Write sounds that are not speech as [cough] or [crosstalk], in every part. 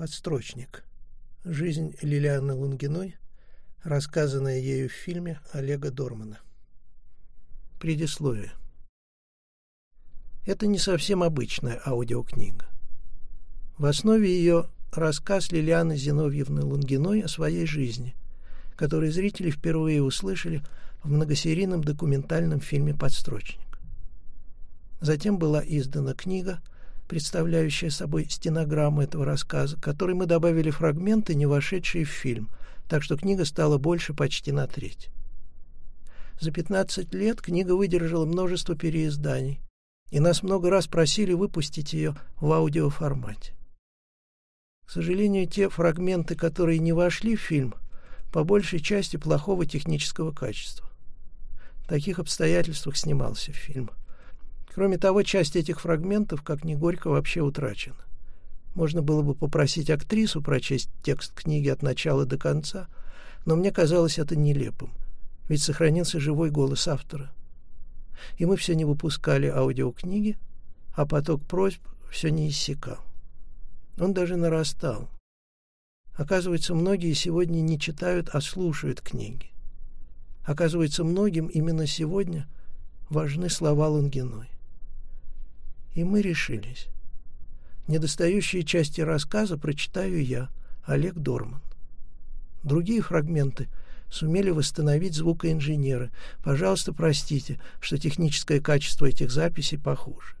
Подстрочник. Жизнь Лилианы Лунгиной, рассказанная ею в фильме Олега Дормана. Предисловие. Это не совсем обычная аудиокнига. В основе ее рассказ Лилианы Зиновьевны Лунгиной о своей жизни, который зрители впервые услышали в многосерийном документальном фильме «Подстрочник». Затем была издана книга представляющая собой стенограмму этого рассказа, которой мы добавили фрагменты, не вошедшие в фильм, так что книга стала больше почти на треть. За 15 лет книга выдержала множество переизданий, и нас много раз просили выпустить ее в аудиоформате. К сожалению, те фрагменты, которые не вошли в фильм, по большей части плохого технического качества. В таких обстоятельствах снимался фильм. Кроме того, часть этих фрагментов, как ни горько, вообще утрачена. Можно было бы попросить актрису прочесть текст книги от начала до конца, но мне казалось это нелепым, ведь сохранился живой голос автора. И мы все не выпускали аудиокниги, а поток просьб все не иссякал. Он даже нарастал. Оказывается, многие сегодня не читают, а слушают книги. Оказывается, многим именно сегодня важны слова Лунгиной. И мы решились. Недостающие части рассказа прочитаю я, Олег Дорман. Другие фрагменты сумели восстановить звукоинженеры. Пожалуйста, простите, что техническое качество этих записей похуже.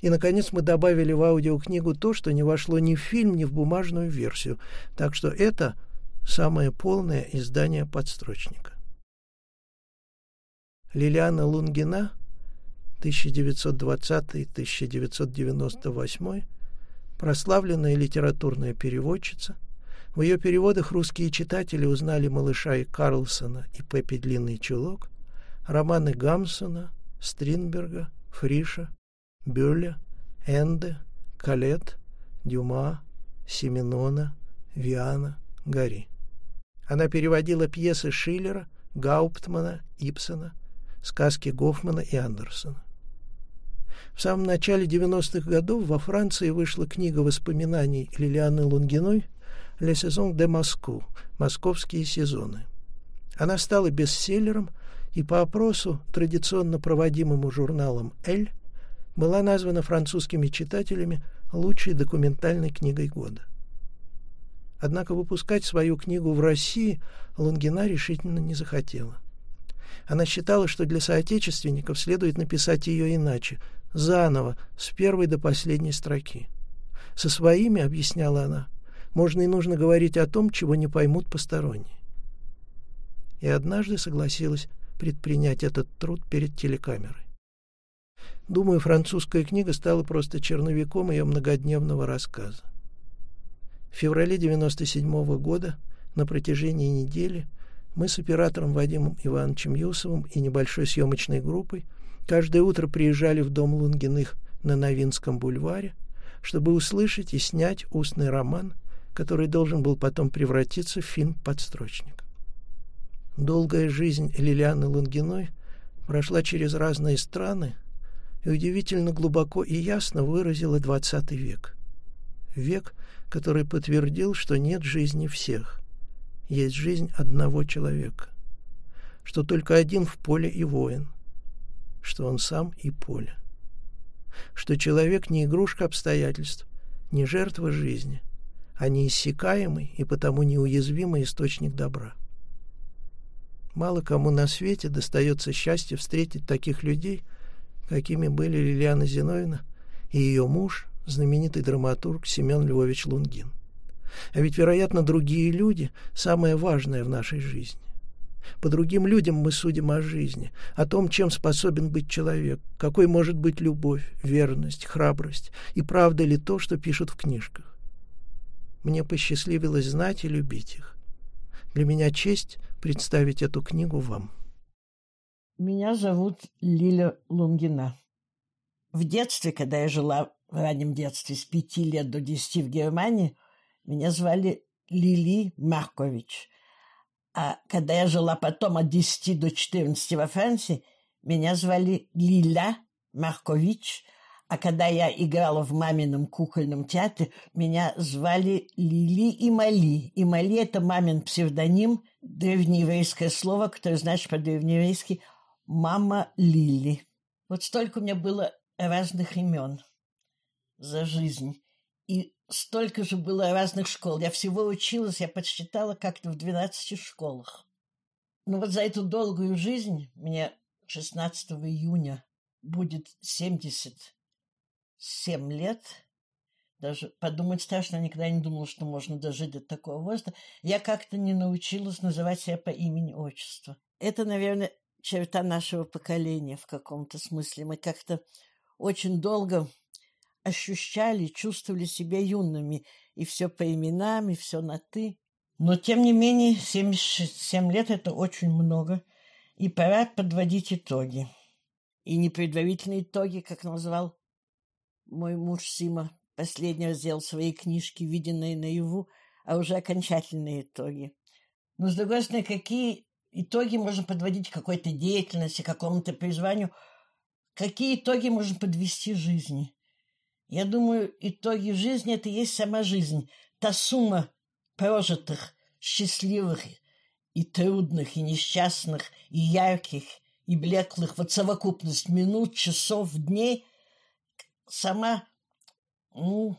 И, наконец, мы добавили в аудиокнигу то, что не вошло ни в фильм, ни в бумажную версию. Так что это самое полное издание подстрочника. Лилиана Лунгина – 1920-1998, прославленная литературная переводчица. В ее переводах русские читатели узнали малыша и Карлсона и Пеппи Длинный чулок, романы Гамсона, Стринберга, Фриша, Бюлля, Энде, Калет, Дюма, Семенона, Виана, Гари. Она переводила пьесы Шиллера, Гауптмана, Ипсона, сказки Гофмана и Андерсона. В самом начале 90-х годов во Франции вышла книга воспоминаний Лилианы Лунгиной «Le saison de Moscou» – «Московские сезоны». Она стала бестселлером и по опросу, традиционно проводимому журналом «Эль», была названа французскими читателями лучшей документальной книгой года. Однако выпускать свою книгу в России Лунгина решительно не захотела. Она считала, что для соотечественников следует написать ее иначе, заново, с первой до последней строки. Со своими, объясняла она, можно и нужно говорить о том, чего не поймут посторонние. И однажды согласилась предпринять этот труд перед телекамерой. Думаю, французская книга стала просто черновиком ее многодневного рассказа. В феврале 97 -го года на протяжении недели мы с оператором Вадимом Ивановичем Юсовым и небольшой съемочной группой Каждое утро приезжали в дом Лунгиных на Новинском бульваре, чтобы услышать и снять устный роман, который должен был потом превратиться в фильм «Подстрочник». Долгая жизнь Лилианы Лунгиной прошла через разные страны и удивительно глубоко и ясно выразила XX век. Век, который подтвердил, что нет жизни всех. Есть жизнь одного человека. Что только один в поле и воин – что он сам и поле. Что человек не игрушка обстоятельств, не жертва жизни, а неиссякаемый и потому неуязвимый источник добра. Мало кому на свете достается счастье встретить таких людей, какими были Лилиана Зиновьевна и ее муж, знаменитый драматург Семен Львович Лунгин. А ведь, вероятно, другие люди – самое важное в нашей жизни. По другим людям мы судим о жизни, о том, чем способен быть человек, какой может быть любовь, верность, храбрость, и правда ли то, что пишут в книжках. Мне посчастливилось знать и любить их. Для меня честь представить эту книгу вам. Меня зовут Лиля Лунгина. В детстве, когда я жила в раннем детстве с пяти лет до десяти в Германии, меня звали Лили Маркович – а когда я жила потом от 10 до 14 во Франции, меня звали Лиля Маркович, А когда я играла в мамином кукольном театре, меня звали Лили и Мали. И Мали — это мамин псевдоним, древнееврейское слово, которое значит по-древнееврейски «мама Лили». Вот столько у меня было разных имен за жизнь. И столько же было разных школ. Я всего училась, я подсчитала как-то в 12 школах. Но вот за эту долгую жизнь, мне 16 июня будет 77 лет, даже подумать страшно, никогда не думала, что можно дожить до такого возраста, я как-то не научилась называть себя по имени-отчеству. Это, наверное, черта нашего поколения в каком-то смысле. Мы как-то очень долго ощущали, чувствовали себя юными, и все по именам, и все на «ты». Но, тем не менее, 77 лет – это очень много, и пора подводить итоги. И не итоги, как назвал мой муж Сима, последний раздел своей книжки «Виденные наяву», а уже окончательные итоги. Но, с другой стороны, какие итоги можно подводить какой-то деятельности, какому-то призванию, какие итоги можно подвести жизни? Я думаю, итоги жизни – это и есть сама жизнь, та сумма прожитых, счастливых и трудных, и несчастных, и ярких, и блеклых, вот совокупность минут, часов, дней, сама ну,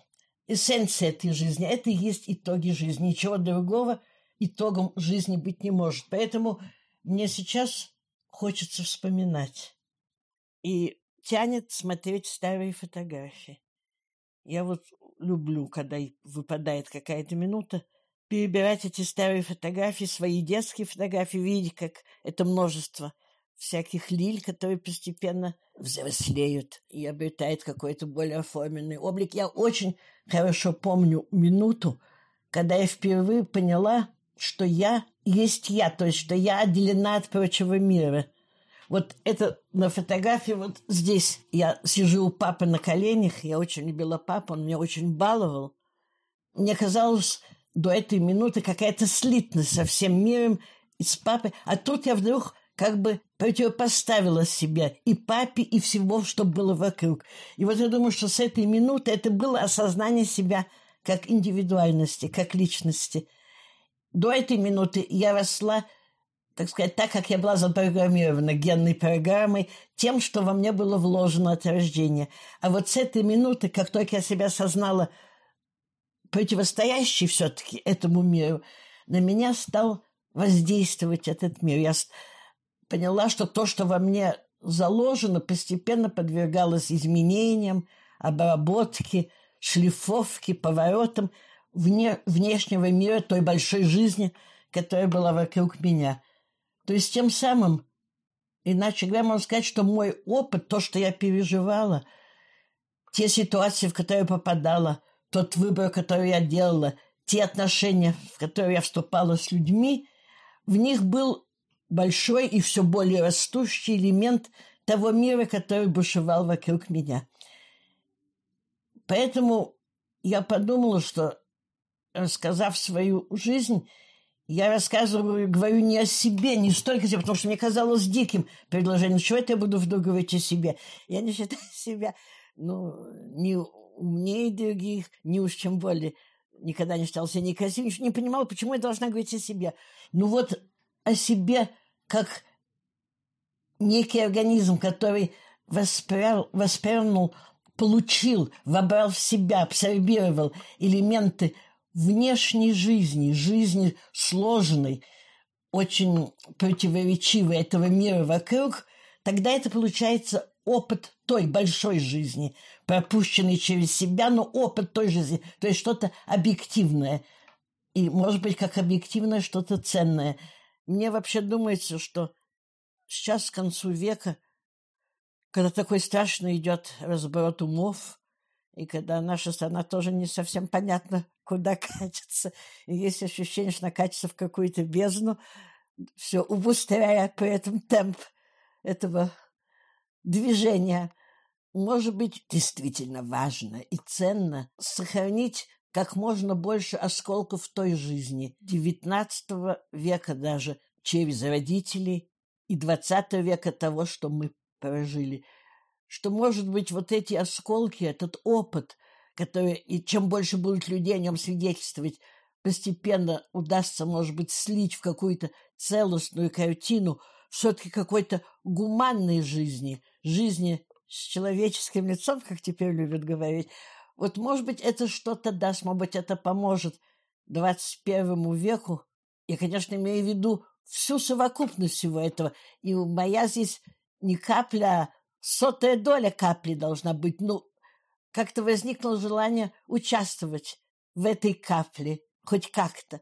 эссенция этой жизни. Это и есть итоги жизни. Ничего другого итогом жизни быть не может. Поэтому мне сейчас хочется вспоминать. И тянет смотреть старые фотографии. Я вот люблю, когда выпадает какая-то минута, перебирать эти старые фотографии, свои детские фотографии, видеть, как это множество всяких лиль, которые постепенно взрослеют и обретают какой-то более оформленный облик. Я очень хорошо помню минуту, когда я впервые поняла, что я есть я, то есть что я отделена от прочего мира – вот это на фотографии вот здесь. Я сижу у папы на коленях. Я очень любила папу, он меня очень баловал. Мне казалось до этой минуты какая-то слитность со всем миром и с папой. А тут я вдруг как бы противопоставила себя и папе, и всего, что было вокруг. И вот я думаю, что с этой минуты это было осознание себя как индивидуальности, как личности. До этой минуты я росла так сказать, так как я была запрограммирована генной программой, тем, что во мне было вложено от рождения. А вот с этой минуты, как только я себя осознала противостоящей все-таки этому миру, на меня стал воздействовать этот мир. Я поняла, что то, что во мне заложено, постепенно подвергалось изменениям, обработке, шлифовке, поворотам вне, внешнего мира той большой жизни, которая была вокруг меня. То есть тем самым, иначе говоря, можно сказать, что мой опыт, то, что я переживала, те ситуации, в которые я попадала, тот выбор, который я делала, те отношения, в которые я вступала с людьми, в них был большой и все более растущий элемент того мира, который бушевал вокруг меня. Поэтому я подумала, что, рассказав свою жизнь, я рассказываю, говорю не о себе, не столько себе, потому что мне казалось диким предложение. Чего это я буду вдруг говорить о себе? Я не считаю [laughs] себя, ну, не умнее других, не уж чем более. Никогда не считал себя некрасивым, не понимала, почему я должна говорить о себе. Ну вот о себе как некий организм, который воспрял, воспрянул, получил, вобрал в себя, абсорбировал элементы – внешней жизни, жизни сложной, очень противоречивой этого мира вокруг, тогда это получается опыт той большой жизни, пропущенный через себя, но опыт той жизни, то есть что-то объективное. И, может быть, как объективное что-то ценное. Мне вообще думается, что сейчас, к концу века, когда такой страшный идет разброд умов, и когда наша страна тоже не совсем понятно, [laughs] куда катится, и есть ощущение, что она катится в какую-то бездну, все убыстряя при этом темп этого движения. Может быть, действительно важно и ценно сохранить как можно больше осколков той жизни XIX века даже через родителей и XX века того, что мы прожили – что, может быть, вот эти осколки, этот опыт, который, и чем больше будут людей о нем свидетельствовать, постепенно удастся, может быть, слить в какую-то целостную картину все-таки какой-то гуманной жизни, жизни с человеческим лицом, как теперь любят говорить. Вот, может быть, это что-то даст, может быть, это поможет 21 веку. Я, конечно, имею в виду всю совокупность всего этого. И моя здесь не капля, сотая доля капли должна быть. Ну, как-то возникло желание участвовать в этой капле, хоть как-то.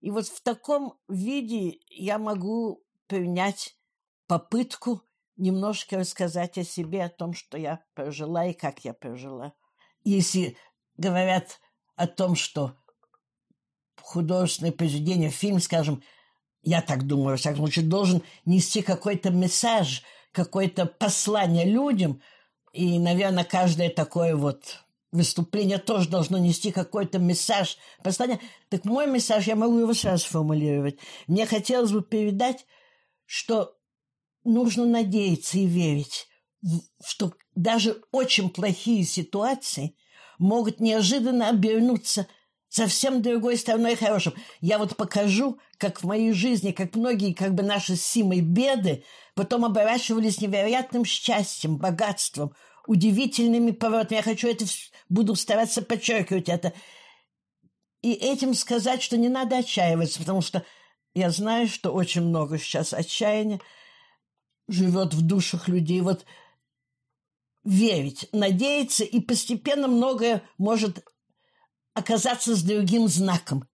И вот в таком виде я могу принять попытку немножко рассказать о себе, о том, что я прожила и как я прожила. Если говорят о том, что художественное произведение, фильм, скажем, я так думаю, во всяком случае, должен нести какой-то месседж, какое-то послание людям. И, наверное, каждое такое вот выступление тоже должно нести какой-то месседж, послание. Так мой месседж, я могу его сразу сформулировать. Мне хотелось бы передать, что нужно надеяться и верить, что даже очень плохие ситуации могут неожиданно обернуться – совсем другой стороной хорошим. Я вот покажу, как в моей жизни, как многие как бы наши симой беды потом оборачивались невероятным счастьем, богатством, удивительными поворотами. Я хочу это, буду стараться подчеркивать это. И этим сказать, что не надо отчаиваться, потому что я знаю, что очень много сейчас отчаяния живет в душах людей. Вот верить, надеяться, и постепенно многое может оказаться с другим знаком.